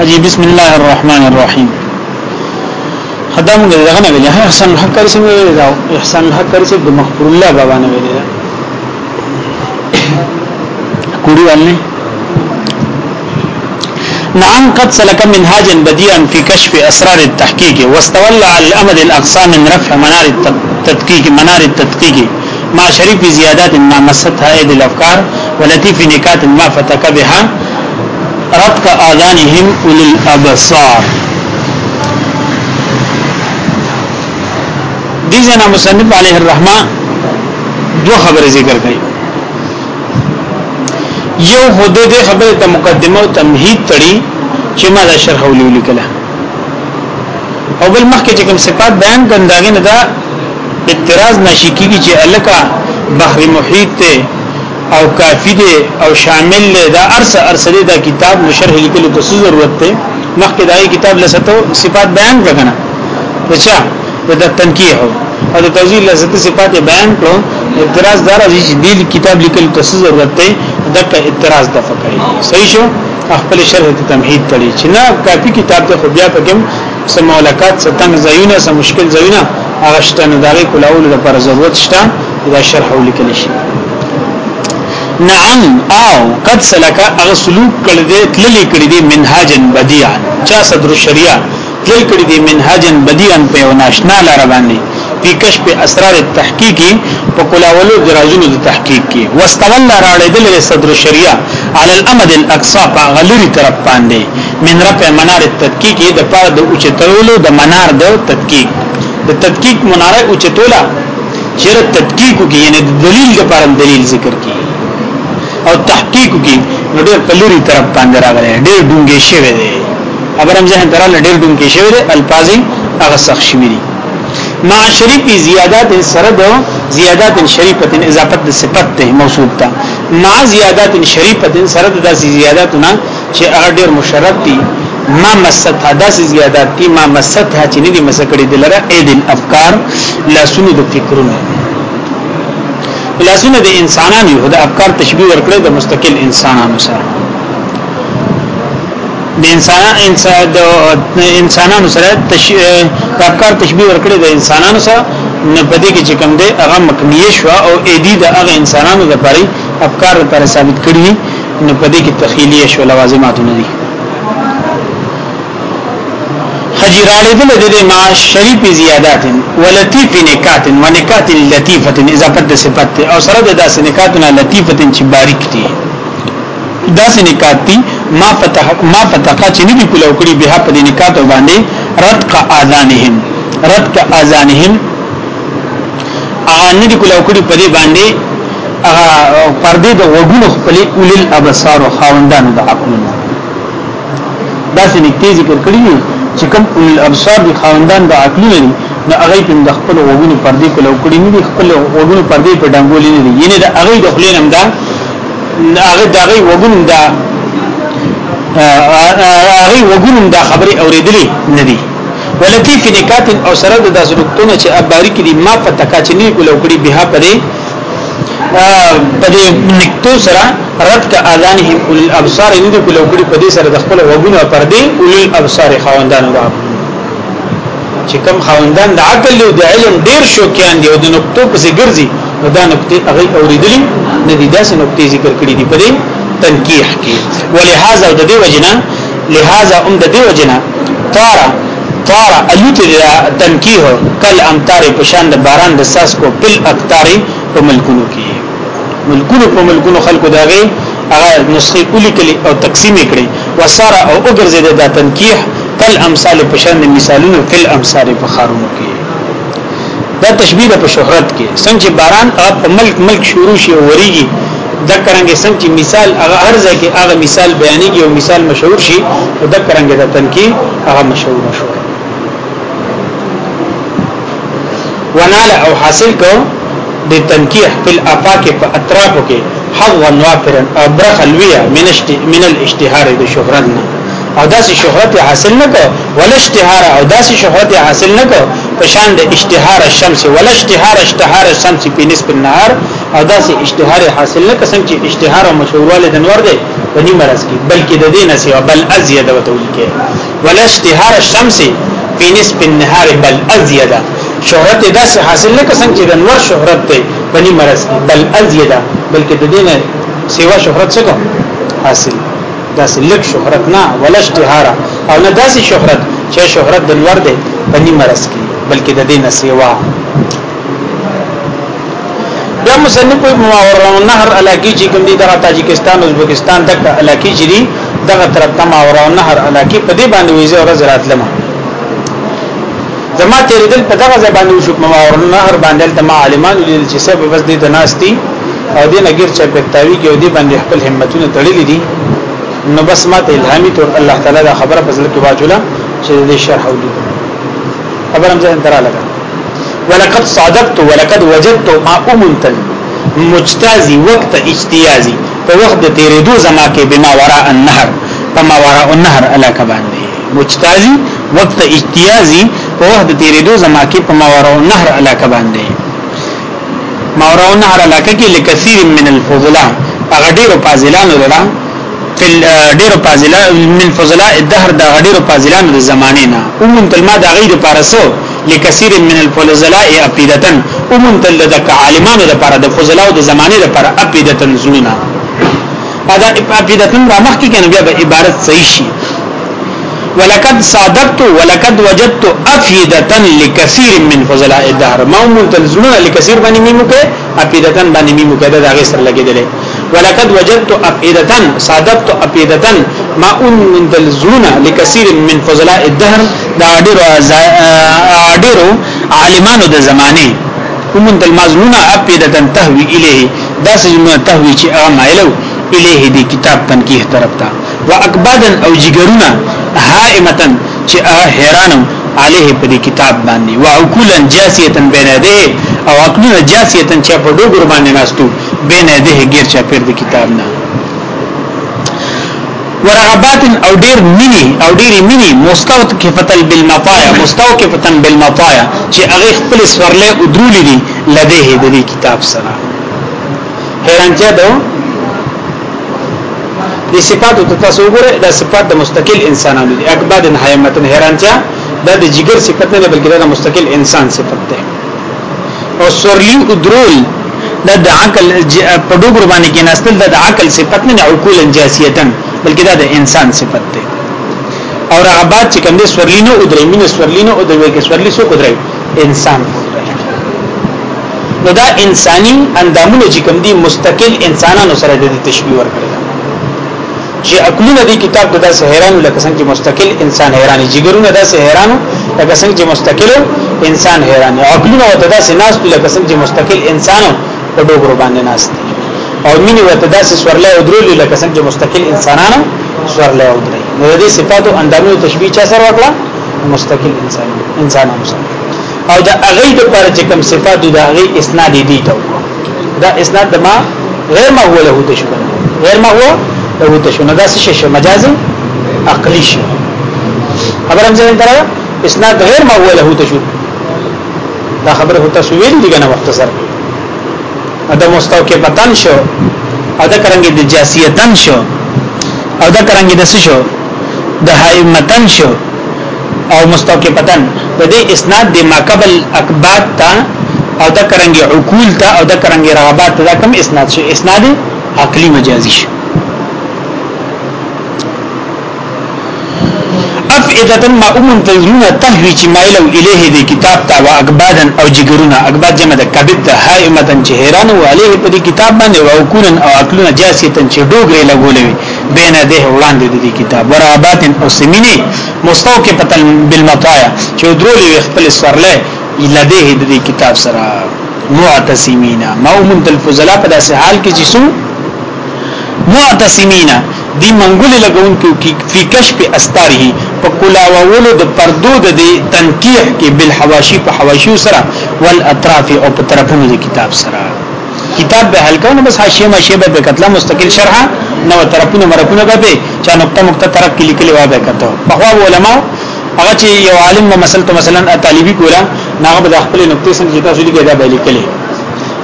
اجي بسم الله الرحمن الرحيم خدام دغه نه ویل احسان حق کرسی سم ویل دا احسان الحق کرسی د مغفور الله بابا نه ویل کوړي والني نعم قد سلك منهاجا بديعا في كشف اسرار التحقيق واستولى على الامد الاقصى من رفع منار التدقيق منار التدقيق مع شريف زيادات ما مستها ايد الافكار ولطيف نكات ما فتك بها ربط آذانهم اولی الابصار دیزنا مصنف علیه الرحمہ دو خبر ذکر کئی یو خود دې خبره ته مقدمه او تمهید تړي چې ما دا شرح ولولي کله او بل مخکې چې کوم صفات بیان کنداغه نه دا اعتراض نشي کیږي چې الکا بحر محیط ته او کافی دی او شامل دی دا ارس ارس دی دا کتاب لشرح لیکلو ته څه ضرورت دی مخکې دا کتاب لسته صفات بیان وکړه وچا د تنکیه او د توزیع لسته صفات بیان کړو اعتراض دار چې دې کتاب لیکلو ته څه ضرورت دی دا اعتراض د فقره صحیح شو خپل شرح ته تمهید کړي چې نه کافی کتاب ته خو بیا پکې سم مولکات ستنګ زایونه سم مشکل زایونه هغه شته نه دغه کولول لپاره ضرورت شته دا شرح ولیکل شي نعم او قد سلک اغه سلوک کړی دی تللی کړی دی منهاجن بدیعا چا صدر الشریعه تللی کړی دی منهاجن بدیعا په وناشنا لار باندې په کشف اسرار تحقیقی په کلاولو درازونو د تحقیق کې واستول راړې د صدر الشریعه على الامد الاقصى غلری طرف باندې من رفع منار التدقیق د پاره د اوچتولو د منار د تدقیق د تدقیق مناره اوچتولا چیرې تدقیق کې یعنی د دلیل لپاره دلیل ذکر کی او تحقیق کی نو ډېر پلوري طرف باندې راغلي ډېر ډونګې شوی دی خبر هم ځه تراله ډېر ډونګې شوی دی الفاظي هغه سخت شوی دي ما شریفی زیادات سره دو زیادات شریفت اضافت صفت ته موصوب تا ما زیادات شریفت سره د زیاداتونه چې هغه ډېر مشرف دي ما مست حدث زیادات دي ما مست ها چې نه دي مسکړې دلره اې دل افکار لا سونو د فکرونه لاسونه د انسانانو یو د افکار تشبیه ورکړي د مستقل انسانانو سره د انسان انسان د انسانانو سره د افکار تشبیه ورکړي د انسانانو سره نه پدې کې چې کوم دی هغه مکنیه شو او اېدی د هغه انسانانو د پرې افکار پر ثابت کړی نه پدې کې تخیلیه شو لوازماتونه دي اجر اړیدل د دې معاش شریف زیادت ولطیف نکات و نکات لطیفه اضافه د صفت او سره د داس نکاتنا لطیفه چې باریک دي داس نکات دي ما فتح ما فتح چې نه دی کولو کړی به په دې نکات باندې رد کا اذانهم رد کا اذانهم ان دی کولو کړی په دې باندې پردې د وګونو خپل اولل ابصار او خاوندان د عقلونه داسې نکته ذکر کړی چې کوم اول الابصار دي خاوندان د عقل لري نو هغه په د خپل وګونو پردې کول او کړی نه دي خپل وګونو پردې په ډنګولې نه دي یعنی د هغه د خپل نم دا هغه د هغه وګونو دا هغه وګونو دا خبره اوریدلې نه دي ولتی فنکات او سره د داسلوکتونه چې اباری کې ما په تکا چې نه کول او کړی به په پدې نکتو سره رد ک اذانهم اول الابصار دې په لوګړي پدې سره د خپل وګونو پر دې اول الابصار خواندان دا چې کوم خواندان د عقل او د علم ډیر شوکیان دي او د نکتو پسې ګرځي نو دا نکته هغه اوریدلې نه دي داسې نکته ذکر کړې دي پدې تنکیح کې ولهذا د دې وجنه لهذا ام د دې وجنه طاره طاره الوت تنکیح کل امطار پشان د باران د ساس کو بل اکتاری په ملکونو کې ملکونو په ملکونو خلکو داغه هغه نسخه کلی کلی او تقسیم کړي وسره او وګرځیدل د تنکیح کل امثال په شان مثالونو فل امثال په خارونو کې دا تشبیه په شهرت کې څنګه باران په ملک ملک شروع شي وریږي دا کرانګه څنګه مثال هغه ارزه کې هغه مثال بیانېږي او مثال مشهور شي دا کرانګه د تنکیح هغه مشهور شو ونال او حاصل کو د تنکیح په الافاق په اطرافو کې حظ نوافرا ابرخ الویا من اشت من الاشتهار د شهرت نه او داسې شهرت حاصل نه کو ول اشتهار او داسې شهرت حاصل نه کو په شان د اشتهار الشمس ول اشتهار اشتهار الشمس په نسب النهار او داسې اشتهار حاصل نه کسم چې اشتهار او مشهورواله د نور دی بني مرز کی بلکې د دینه سیوا بل ازید وتول کې ول اشتهار الشمس په نسب النهار بل ازیده شهرت دا څه حاصل نه کسان چې د انور شهرت دی بني مرز کی بل ازیدا بلکې د دین سیوا شهرت څه کو حاصل دا څه لک شهرت نه ولا اشتهار او نه داسې شهرت چې شهرت د انور دی بني مرز کی بلکې د دین سیوا بیا مصنف په ماورا نهر علاقی چې کوم دي د تاجکستان ازبکستان تک علاقی چې دغه تر تماورا نهر علاقی په دې باندې ویزه او زراعت لمه زما تیر دل په دغه زبانه وشو په ماور نهر باندې تل ما عالمان لیدل چې سبب بس دې د ناستی او دې نګر چې په تاوی کې دې باندې خپل همتونه تړلې دي نو بس ماته الهامي تور الله تعالی دا خبره فضل کې واجوله چې دې شرح او دې خبرم ځان ترا لگا ولقد صادقت ولقد وجدت ما امنتن مجتازي وقت اجتيازي په وخت د تیرېدو زما کې بما وراء النهر بما وراء النهر الا کبان دي مجتازي وقت اجتيازي په وحد تیرېدو زما کې په ماورو نهر علاقه باندې ماورو نهر علاقه کې لکثیر من الفضلاء هغه ډیرو فاضلانو لرا فل ډیرو فاضلا من فضلاء الدهر د ډیرو فاضلانو د زمانه نه عموم کلمه د غیر پارسو لکثیر من الفضلاء افیدتن عموم تل د عالمانو لپاره د فضلاء د زمانه لپاره افیدتن زونه دا افیدتن را مخکې کنه بیا به عبارت صحیح شي ولقد صادقت ولقد وجدت افیدتا لکثیر من فضلاء الدهر ما ملتزمون لکثیر باندې میمو کې افیدتا باندې میمو کې دا غیر سره لګیدلې ولقد وجدت افیدتا صادقت افیدتا ما ملتزمون لکثیر من فضلاء الدهر دا ډیرو ډیرو عالمانو د زمانه ومن المزمونه افیدتا تهوی الیه دا سجمه تهوی چې عام ایلو الیه دی کتاب تنکیه طرف تا واکبادن او جګرونه حائمتن چې حیرانم علیه په دې کتاب باندې وعقولا جاسیتن بین یده او عقلنا جاسیتن چې په ډوګر باندې ناستو بین یده غیر چا پر دې کتاب نه ورغبات او ډیر منی او ډیر منی مستوقفتل بالمطايا مستوقفتن بالمطايا چې هغه خپل سورله ادرولې دي لديه د دې کتاب سره حیرانځه دوه دي صفاتو ته تاسو وګورئ دا صفات د مستقل انسانانو دي اکبادن حیمتن حیرانتیا دا د جګر صفت نه بلکې دا مستقل انسان صفت ده او سورلی ادرول دا د عقل په ډوبر باندې کې نستل دا د عقل صفت نه عقول جاسیتن بلکې دا د انسان صفت ده او رغبات چې کوم دي سورلینو ادرې مين سورلینو ادرې کې سورلی سو ادرې انسان نو دا انساني اندامونه چې کوم دي مستقل انسانانو سره د تشبیه ورکړي چې عقلونه دې کتاب د داسې حیرانو لکه څنګه چې مستقل انسان حیراني جګرونه داسې حیرانو لکه څنګه چې مستقل انسان حیراني عقلونه وته داسې ناس لکه څنګه چې مستقل انسان په ډوګرو باندې ناس دي او مینه وته داسې سورلې او درولې لکه څنګه چې مستقل انسانانو سورلې او درې نو دې صفاتو اندامو تشبیه چا سره وکړه مستقل انسان انسانانو سره او دا هغه د پر چې کوم صفات د هغه اسناد دي ته دا اسناد د ما غیر ما هو له د شو غیر ما هو تبوت شو نه دا څه شي مجازي عقلي شي خبر هم ځین درا اسناد غیر موله هو تشو دا خبره هو تاسو ویل دي کنه وخت سره ادا مستوکه پتن شو ادا کرانګي د جاسیتن شو ادا کرانګي د شو د حیمتن شو او مستوکه پتن په دې اسناد د ماقبل اکبات تا او دا کرانګي عقول تا او دا کرانګي رغبات تا دا کم اسناد شو اسناد عقلی مجازي شو افئدتا ما امون تزلون تهوی چی مایلو الیه دی کتاب تا و اقبادا او جگرونا اقباد جمع دا کبد دا حائمتا چی حیرانو علیه پا دی کتاب بانده و اکونا او اکلونا جاسیتا چی ڈوگری لگولوی بین ده وړاندې د دې کتاب ورابات او سمینه مستوکه پتل بالمطايا چې درولې خپل سرله لده د دې کتاب سره معتصمینا مومن الفضلاء په داسې حال کې چې سو معتصمینا دی منګول لګون کې فی کشف استاره په کلاوولو د پردو د تنکیح کې بالحواشی په حواشیو سره والاطراف او په طرفونو د کتاب سره کتاب به هلکو نه بس حاشیه ماشیه به کتله مستقل شرحه نو طرفونو مرکونه به چا نقطه مقطه طرف کې لیکلي وای به کته په خوا علماء هغه چې یو عالم په مسله ته مثلا طالبي کولا ناغه به خپل نقطې سره چې تاسو لیکي دا به لیکلي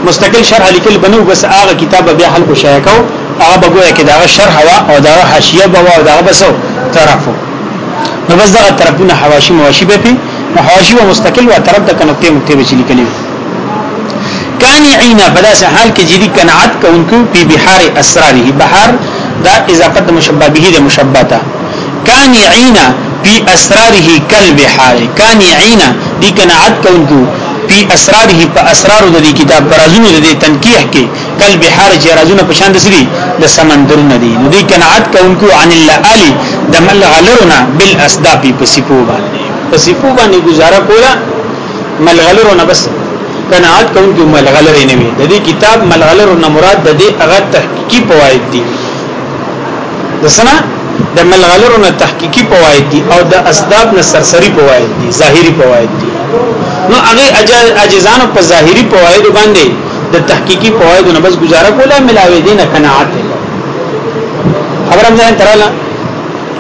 مستقل شرح لیکل بنو بس هغه کتاب به هلکو شایکو هغه به ګویا کې دا شرح هوا او دا حاشیه به او دا بسو طرفو نو بس دغه طرفونه حواشی مواشی به پی حواشی و مستقل و طرف د کنقطه مکتې به چلی کلی کانی عینا فداس حال کې جدي قناعت کوونکو په بحار اسراره بحار دا اضافت مشببه د مشبته کانی عینا فی اسراره کل بحار کانی عینا دی قناعت کوونکو فی اسراره په اسرار د کتاب برازونه د تنکیح کې کل بحار چې رازونه په شان د سری د سمندر ندی دوی قناعت کوونکو عن الله علی د مل غلرنا بالاسداب پسیپو باندې پسیپو باندې گزاره کولا ملغلرونه بس قناعت کوم چې ملغلره نه وي د دې کتاب ملغلرونه مراد د دې هغه تحقیقي فواید دي د سنا د ملغلرونه تحقیقي فواید دي او د اسداب نه سرسری فواید دي ظاهري فواید دي نو هغه اجزانو په ظاهري فواید باندې د تحقیقي فواید نه بس گزاره کولا ملاوي دي نه قناعت خبرم ځان تراله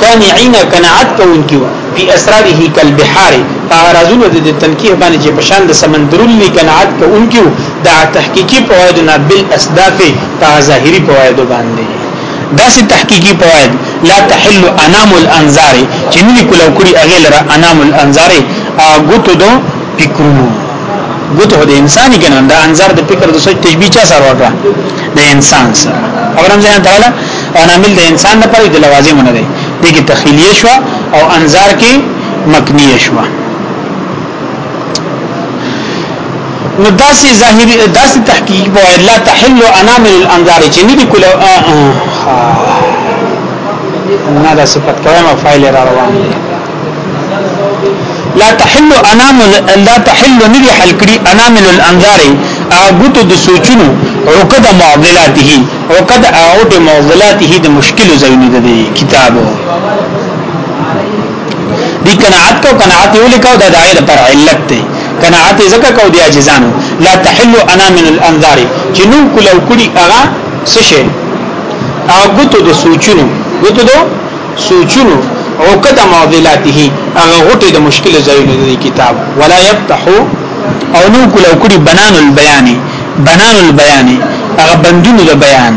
قانعين قناعت کوونکی و په اسراره کل بحار فارازونه د تنکیه باندې چې پشان د سمندرونی قناعت کوونکی دا تحقیقی پواید نه بل اسداف په ظاهری پواید باندې دا سي تحقیقی پواید لا تحل انام الانظار چې نه کولو کړی اغه لره انام الانظار غوتو دو فکرونو غوتو د انساني کنه دا انظار د فکر د سوچ تشبیه چا سره وکړه د انسان سره اگر هم ځان تعالی انامل د انسان لپاره د لوازم نه دي دې کې تخیلیه شو او انظار کې مکنیه شو نو داسې ظاهري داسې تحقیق وای لا تحل انامل الانظار چې نه دي کول نه دا صفت کوم فایل را روان لا تحل انامل لا تحل نه دي حل کړی انامل الانظار اغوت د سوچونو رکد معضلاته رکد اعود معضلاته د مشکل زینو د کتابو دی قناعت کو قناعت یو لیکو د دایره پر علت ته قناعت زکه کو دی اجزانو لا تحل انا من الانظار جنو کلو کړي اغا سشه اغوتو د سوچونو غوتو د سوچونو عقد معضلاته اغه غټه د مشکل زینو د کتاب ولا يفتح او نو کلو کړي بنان البيان بنان البیان هغه بندونو د بیان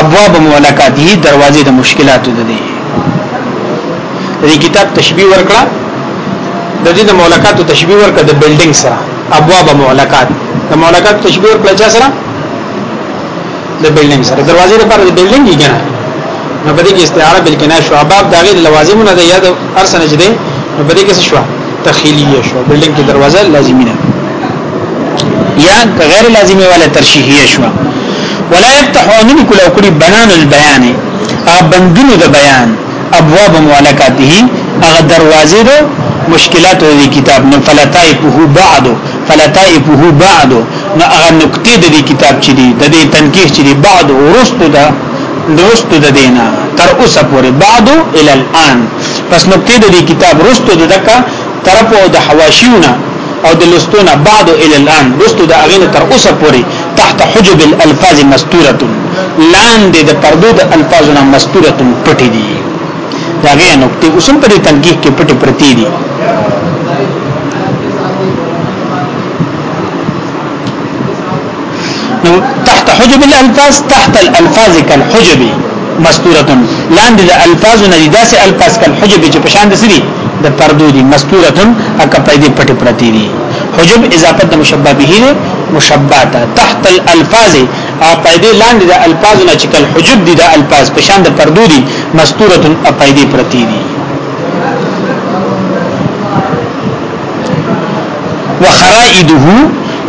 ابواب مولکات هی دروازې د مشکلاتو د دي دې کتاب تشبیه ورکړه د دې د مولکاتو تشبیه ورکړه د بلډینګ سره ابواب مولکات د مولکاتو تشبیه ورکړه چا سره د بلډینګ سره دروازې لپاره د بلډینګ یې کنه نو په دې کې استعاره بالکنا شو ابواب دغه لوازم نه د یاد ارسنه جدي نو په دې کې شو تخیلیه شو بلډینګ کې دروازه لازمی نه یا غیر لازمی والا ترشیحیه شو ولا يفتح ان کلو کړي بنان البيان ابندونو د بیان ابواب مولکاته هغه دروازې د مشکلات د کتاب نه فلتای په بعدو فلتای په بعدو نو هغه نقطې د کتاب چې دي د دې تنکیه چې دي بعد ورستو دا درستو د دینا تر اوسه پورې بعدو ال الان پس نقطې د کتاب ورستو د دکا طرف او د حواشیونه او د لستونه بعد ال الان رستو د اغینه تر اوسه پوری تحت حجب الالفاظ مستوره لاندې د پردو د الفاظونه مستوره پټي دي دا غي نقطې اوسم په دې تنقیح کې پټي پرتی دي نو تحت حجب الالفاظ تحت الالفاظ كالحجب مستوره لاندې د الفاظونه داسې الفاظ كالحجب چې په شان دي د پردو دي مستورتن اکا پیدې پټ پرتی دي حجب اضافت د مشبه به مشبهات تحت الالفاظ ا پیدې لاندې د الفاظ نه چکل حجب دي د الفاظ په شان د پردو دي مستورتن ا پیدې پرتی دي وخرائده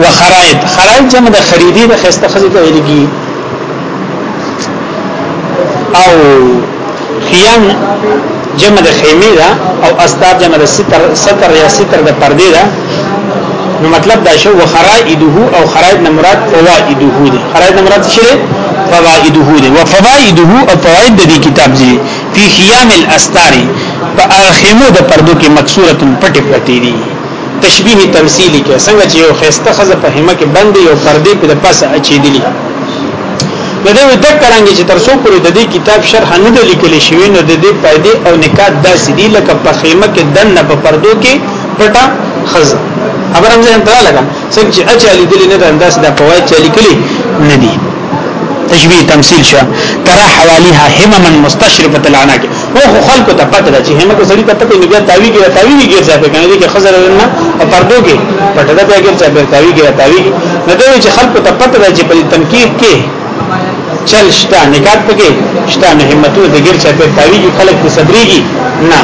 وخرائد خرائد جمع د خریدي د خسته خزي ته ویلږي او خيان جمع د خیمه دا او استار جمع د ستر ستر یا ستر د پردې دا نو مطلب دا شو وخرائده او خرائد نه مراد فوائده دي خرائد نه مراد څه دي فوائده دي وفوائده او فوائد د کتاب دي په خیام الاستار په خیمه د پردو کې مکسوره پټه پټې دي تشبیه تمثیلی کې څنګه چې یو خسته خزه په همه کې بندي او پردې په پاسه اچېدلی نو دا وي تک کرانګي چې تر څو پورې د دې کتاب شرح نه د لیکل شوی نو د دې پایدې او نکات داسې دي لکه په خیمه کې دنه په پردو کې پټا خزه خبر هم ځان ته لګا څنګه چې اچالي دلی نه انداز د فواید چالي کلی نه دي تشبیه تمثيل شو ترى حواليها همما مستشرفه العناق او خلق ته پته ده چې همه کو سړي پته کوي بیا تاوی کې تاوی کې ځای په کنه دي کې خزر نه او پردو کې پټه ده کې ځای په تاوی کې تاوی نه دوی چې خلق ته پته ده چې په تنقید کې چل شتا نکات پکې شتا همتو د غیر چا په تاویږي خلق په صدرېږي نه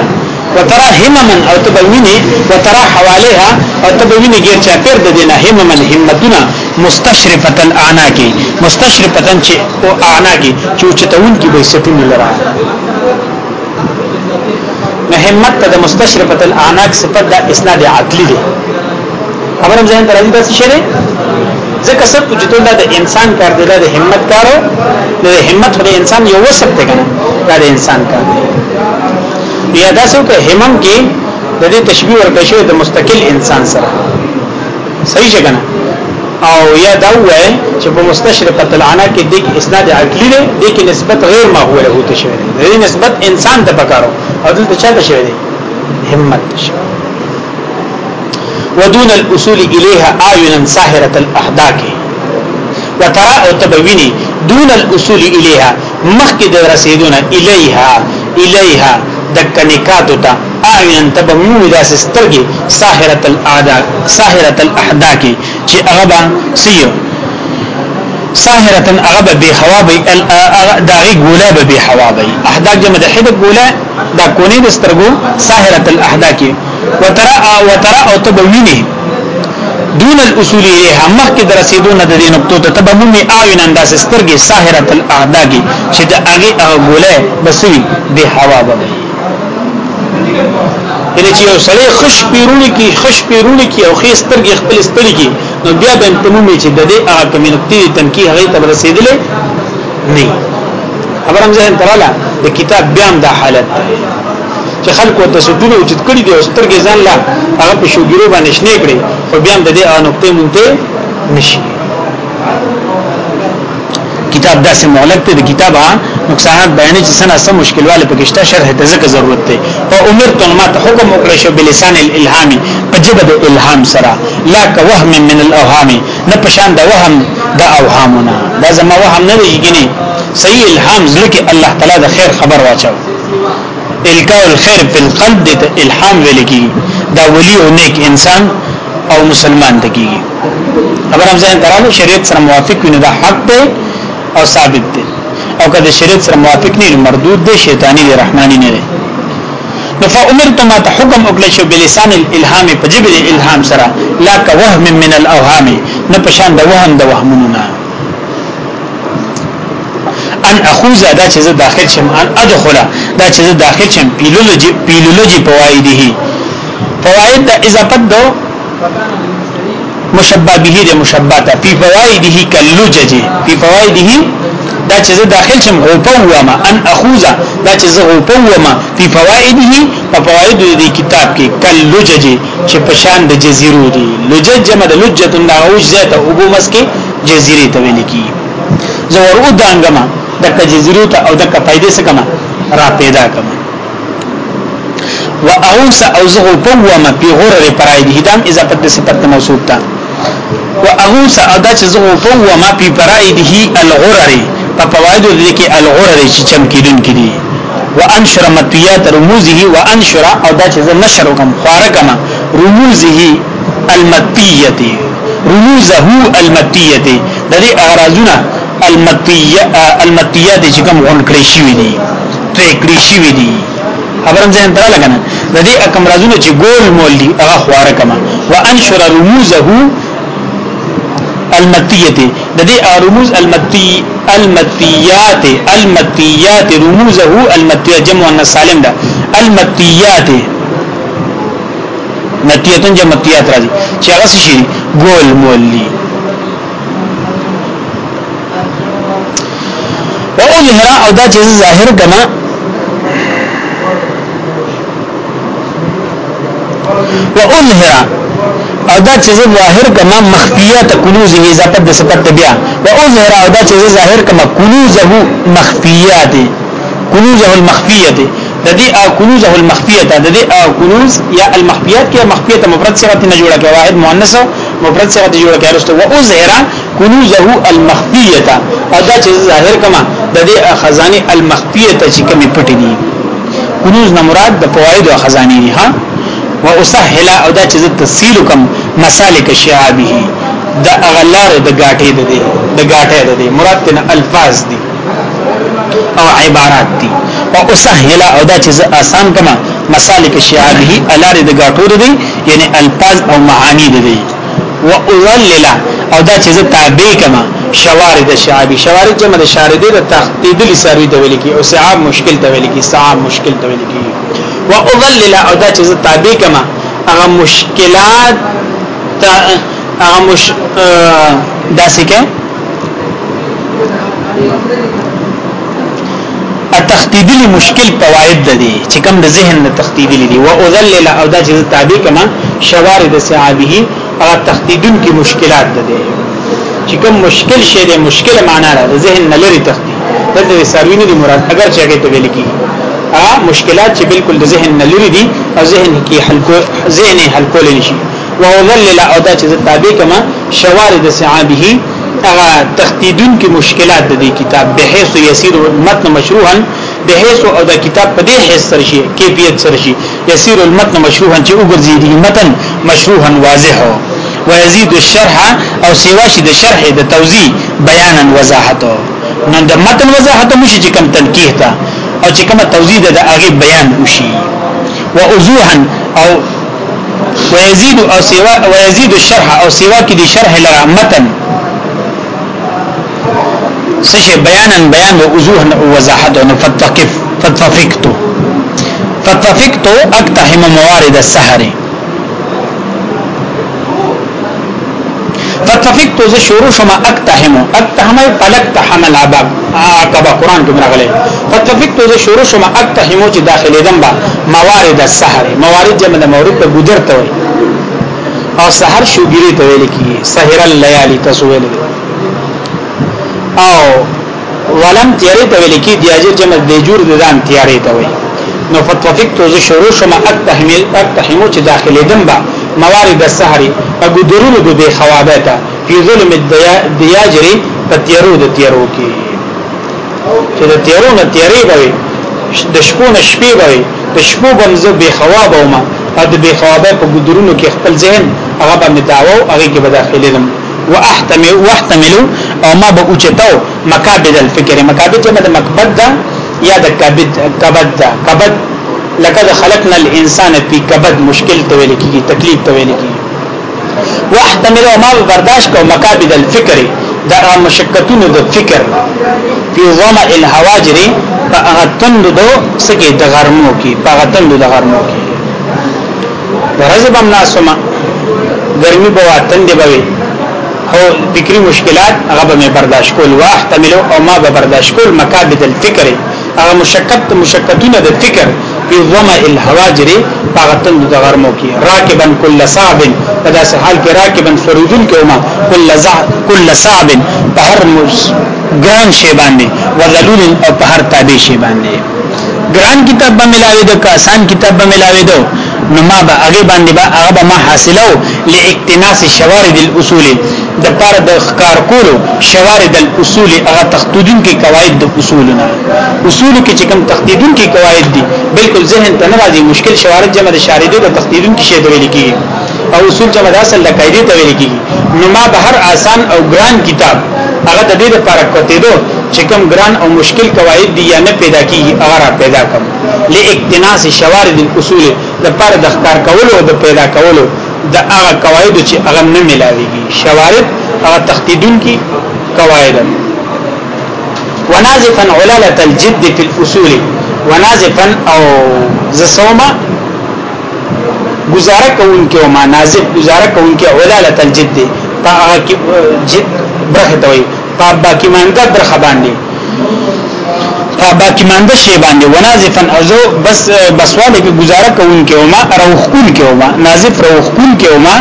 وترى هممن او تبوینه وترى حواليها او تبوینه غیر چا پیر د دینه هممن همتونه مستشرفتن اعنا کی مستشرفتن چې او اعنا کی چوچتون کی به ستون لرا نه همت ته د مستشرفتن اعنا کی صفت د اسناد عقلی دی خبرم ځین تر دې څه شری ځکه سب وجود دا د انسان کار دی د همت کارو د همت خو د انسان یو وسب دی کنه دا د انسان کار دی بیا دا څو که همم کې د دې تشبیه ورکړ شوی د مستقل انسان سره صحیح څنګه او یا دا وای چې په مستشرق العنا کې د اسناد عقلی دی د کې نسبت غیر ماحول هوته شوی دی د نسبت انسان ته پکارو او دلته چا ته شوی دی همت شوی ودون الاصول اليها اعينا ساهره الاحداك وترى تبويني دون الاصول اليها مخک د رسیدونه الیها الیها د کنیکاتو ته اعین تبمو داس سترګي ساحره الاعدا ساحره الاحدا کی چې هغه سیو ساحره هغه به حوابي داغي ګولاب به حوابي احدا جمع د حدب ګولا دا کونی د سترګو ساحره الاحدا کی وترى وترى او تبويني دون الاصول اليها مخک در رسیدونه د دې نقطو ته تبمومي عین انداز سترګي ساحره الاعداګي چې د هغه غوله بسوي به هوا به کله چې یو سړی خوش پیرونی کی خوش پیرونی کی او خې سترګي خپل سترګي نو بیا به تمومي چې د دې هغه کمی نقطې تنکی هغه ته رسیدلې نه خبر هم ځین تراله د کتاب بیا هم دا حالت چې خلکو د سټونه وجود کړی دی او سترګې ځان لا هغه په شوګیرو باندې شنه کړی خو بیا هم د دې نقطې مونته نشي کتاب داسې مولک ته د کتاب نقصانات بیانې چې سنا سم مشکلواله پکښتا شرح ته ځکه ضرورت دی او عمر تنمات حکم وکړ شو بلسان الالهام په جبه د الهام سره لا كوهم من الاوهام نه پشان د وهم د اوهامونه دا زما وهم نه دی یګنی صحیح الهام ځکه الله تعالی د خیر خبر واچو الکاء الخير په القلب د الهام ویل کی دا ولی او نیک انسان او مسلمان ته کیږي خبر هم ځان درالو شریعت سره موافق وي نو دا حق دی او ثابت دی او که د شریعت سره موافق نه مردود دی شیطانی دی رحمانی نه دی نو فامرت ما ته حکم وکړل شو بلسان الالهام په جبل الالهام سره لا كوهم من الاوهام نه پشان د وهم د وهمونه ان اخوز دا چې زه داخل شم ان ادخل دا چې زه داخل شم پیلولوژي پیلولوژي فوائده فوائد د اضافت دو مشبه به د مشبته په فوائده کلوجج په فوائده دا چې زه داخل شم غوپوما ان اخوز دا چې زه غوپوما په فوائده په فوائد د کتاب کې کلوجج چې په شان د جزیرو دي لوجج جمع د لوجتون دا اوج زیته ابو مسکه جزیره ته ویل کی زه ورو دانګما د کجزیرو ته او د کفایدې څخه ما را پیدا کما و اوس اوزه بوما په غره پراید هدام اضافه د صفت موصوف تا و اوس ادا چې زه بوما په پراید هی الغره په فواید د کې الغره چې چمکیدون کړي و انشر مطیات رموزه و انشر او دا چې نشر کوم خواره کما رموزه المطیه رموزه المطیه د دې اغرازونه المطیه المطیه د چې کوم غون کړی شي وي دي ترې کړی شي وي دي خبرم ځین تر لګنه د دې اکم رازونه چې ګول مولي هغه خواره کما وانشر رموزه المطیه د دې رموز المطی المطیات المطیات رموزه المطیه جمع ان سالم ده المطیات نتیتن جمع مطیات راځي چې هغه شي ګول مولي او ظهرا او دا چې ظاهر کنا و اظهرا او دا چې ظاهر کنا مخفیه تکلوزه اضافه د صفت بیا و اظهرا او دا چې ظاهر کنا کلوزه مخفیه دي کلوزه المخفیه دي د دې اکلوز او المخفیه د دې اکلوز یا المخفیات کې مخفیه مفرد سره نه جوړه کې واحد مؤنث مفرد سره جوړه کې راست او ظاهرا کلوزه المخفیه او دا چې ظاهر کما د دې خزانه المخفیه چې کمی پټې دي کنوز نه مراد د فواید او خزانه دي ها و اسهل او دا چې تسهیل کوم مسالک شعابه د اغلار د غاټې د دې د غاټې د دې مراد تن الفاظ دي او عبارات دي و اسهل او دا چې آسان کما مسالک شعابه الار د غاټو د دې یعنی الفاظ او معانی د دې و اذلل او دا چې تعبیر کما شوارد شعابي شوارد جمع د شارد د تخدیدلی ساروی د ویل کی او سعاب مشکل د ویل کی سعاب مشکل د ویل کی و اضلل او دا چې تابع کما هغه مشکلات تا هغه مش داسې کې تخدیدلی مشکل فواید دي چې کوم د ذهن نه تخدیدلی دي و اذلل او دا چې تابع کما شوارد سعابه هغه تخدیدن کی مشکلات ده دي چې کوم مشکل شی دی مشکل معنا را ذهن نه لري تختی دلته ساروینه دی مراد اگر چې هغه ته ویل کی ا مشکلات چې بالکل د ذهن نه لري دي او ذهن کې حل کو ذهن حل کول نشي او ظلل او دا چې تابع کما شوارد سعابه هغه تختیدون کې مشکلات د دې کتاب به حيث يسير متن مشروعا به حيث او دا کتاب په دې حيث سره شي کیفیت سره شي يسير المتن مشروعا چې وګرځي دې متن مشروعا واضح ويزيد الشرح او سواشي د شرح د توزيع بيانا وضاحت نو د متن وضاحت مشي چې کم تا او چې کم توزیع د اغيب بيان وشي واوضوحا او ويزيد او سوا ويزيد الشرح او سواكي کې د شرح لرا متن سشه بیانا بیان واوضوحا وضاحت نو فتقف فتفقتو فتفقتو اقتحم موارد السحر فتفق تو زه شروع شمه اکتهمو اکتهمه فلک تحمل عباب عقبه قران کې مرغله فتفق تو زه شروع شمه اکتهمو چې داخلي دم با موارد السحر موارد جمع د مورد ته ګذر ته او سحر شوګری ته ویل کی سحر الليالي تسویل او ولم تیاری ته ویل کی دیاجر جمع د جور د ځان تیاری ته ویل نو فتفق تو زه شروع شمه اکتهمو اکتهمو چې داخلي دم با موارد السحر اګدرونو د به خوابتا په ظلم دیاجری په تیرو د تیرو کې چې د تیرو نه تیری بوي د شپو نه شپې بوي د شپو بمزه به خواب او ما د به خوابه په ګدرونو کې خپل ذهن هغه باندې داوو هغه کې به داخلي واحتمل واحتملوا او ما به اوچتاو مکابد الفکر مکابد جمع د مکبد دا یا د کبد کبد دا کبد لقد خلقنا الانسان فی کبد مشکل تویل کیږي تکلیف تویل کیږي واحتمل او ما برداشت کو مقابل الفکر دا مشکتونو د فکر فی ظمع الحواجر فاغه تند دو سکه د غرمو کی فاغه تند د غرمو کی ورزبم ناسما ګرمي بوا تند بوي او فکری مشکلات هغه به برداشت کول واحتمل او ما به برداشت کول مقابل الفکر هغه مشکت مشکتونه د فکر فی ظمأ الحواجر طاقتن د غرمو کی راکبن کل صعب پدا سه حال کې راکبن سرودن کې وما کل ز کل صعب په هر ګران شی باندې وذلول او په هر تابع شی باندې ګران کتاب به ملاوي د آسان کتاب به ملاوي دو نو ما به هغه باندې به هغه ما حاصلو لاقتناس شوارد الاصول د پر د ښکار کولو شوارد الاصول هغه تخدیدون کې قواعد د اصولنا اصول کې چې کوم تخدیدون کې قواعد دي بالکل ذهن ته ناراضي مشکل شوارد جمع د شاریدو د تخدیدون کې شی ویل کیږي او اصول جمع د اصل د قاعده ته ویل کیږي نو ما به هر آسان او ګران کتاب هغه د دې لپاره کوتېدو چې کوم ګران او مشکل قواعد دي یا نه پیدا کیږي هغه را پیدا کوم لاقتناس شوارد الاصول د پر د ښکار کولو او د پیدا کولو د هغه قواعد چې هغه نه ملاويږي شوارط هغه تخدیدون کی قواعد ونازفا علالة الجد في الاصول ونازفا او زسوما گزاره کوونکې او ما نازف گزاره کوونکې علالة الجد په هغه کې جد برخه دوی په باقی مانګه برخه باندې باقی مانده شی باندې ونازفن ازو بس بسواله کې گزاره کوونکې او ما روخون کې او ما نازف روخون کې او ما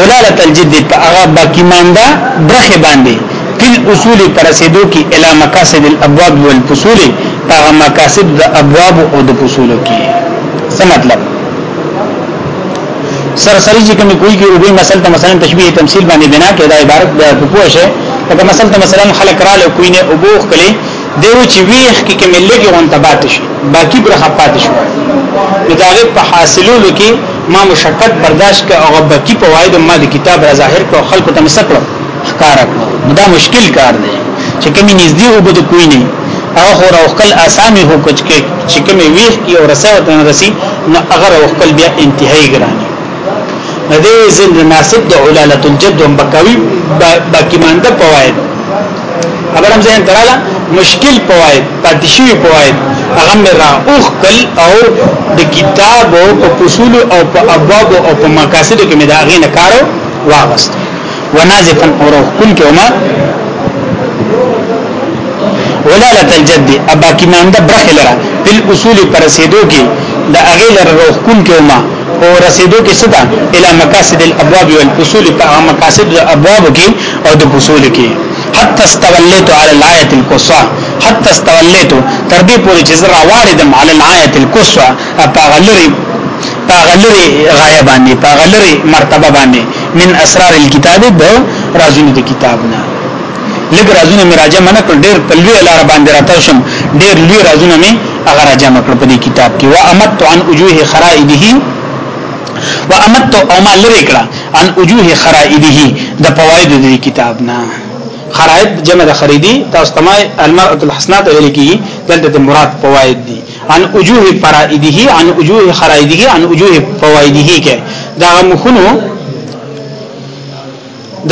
اولالت الجد په هغه باقی مانده برخه باندې په اصول پر رسیدو کې اله مقاصد الابواب والفصول هغه مقاصد د ابواب او د فصول کې څه مطلب سرسری چې کوم کوئی کې وګړي مثلا مثلا تشبیه تمثيل باندې بنا کې دا عبارت د پوښه لکه مثلا مثلا خلق را له کوینه وګوخ کړي دیو چې ویخ کې کې ملګي غون تبات شي باقی برخه پات شي مدارک په حاصلولو کې ما مشقت برداشت کا او باقی فواید ما د کتاب را ظاهر کو خلکو ته مسکړه ښکارا کو دا مشکل کار دی چې کمی نږدې وبد کوی نه او خو راوخل اسامي هو کچ کې چې کمی ویخ کې او رسو ته رسی نو اگر راوخل بیا انتهایی ګرانه ندې زند مناسب د علالۃ الجد ومبکوی باقی مانده فواید خبر هم ځین تراله مشکل پواید پاتشوی پواید اغم را اوخ کل او د کتاب او په اصول او په ابواب او په مقاصد کې مدا غین کارو واغست ونازفن اوروخ کل کوما ولالت الجد ابا کی مانده برخ لرا پل اصول پر رسیدو کی دا اغیل روخ کل کوما او رسیدو کې صدا الى مقاصد الابواب والاصول په مقاصد الابواب کې او د اصول کې حتى استوليت على الايه القصوى حتى استوليت تر دې پورې چې زرا واردم على الايه القصوى اپاغلري پاغلري غایه باندې پاغلري مرتبه باندې من اسرار الكتاب د رازونو د کتابنا لګ رازونه مراجعه منه کړ ډېر په لوی لار باندې راتاو شم ډېر لوی رازونه می هغه راجمه کړ په دې کتاب کې وامت عن وجوه خرائبه وامت او ما لری کړه عن وجوه خرائبه د فواید د کتاب نه خرائط جمع د خریدي تاسو تمه المرأه الحسنات ویل کی دلته مراد فواید دي عن وجوه فرائده عن وجوه خرائده عن وجوه فوائده کې دا مخونو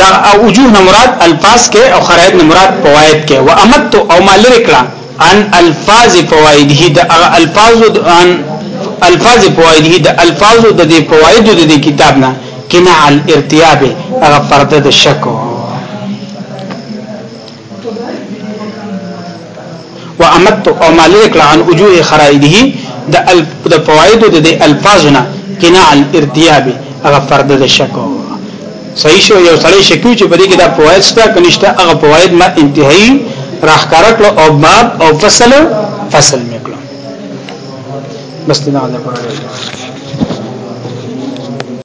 دا وجوه نه مراد الفاظ کې او خرائط نه مراد فواید کې و امت او مال لرکړه عن الفاظ فوائده د الفاظ عن الفاظ فوائده د الفاظ د دې فواید د کتاب نه کنا الارتياب هغه پرده د شک و امت او مالک عن وجوه خرائده د د فواید د الفاظنا کناع الارتياب هغه فرد د شکو صحیح شو یو سړی شکو چې په دې کې دا فواید شته کنيشته هغه فواید ما انتهایی راخکارک او باب او فصل فصل میکړو بس نه علاوه